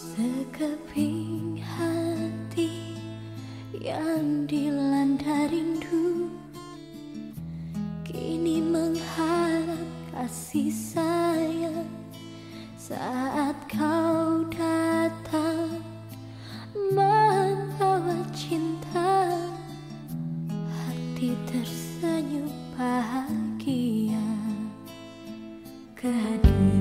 Sekeping hati yang dilanda rindu Kini mengharap kasih sayang. Saat kau datang Membawa cinta Hati tersenyum bahagia. Kehadiran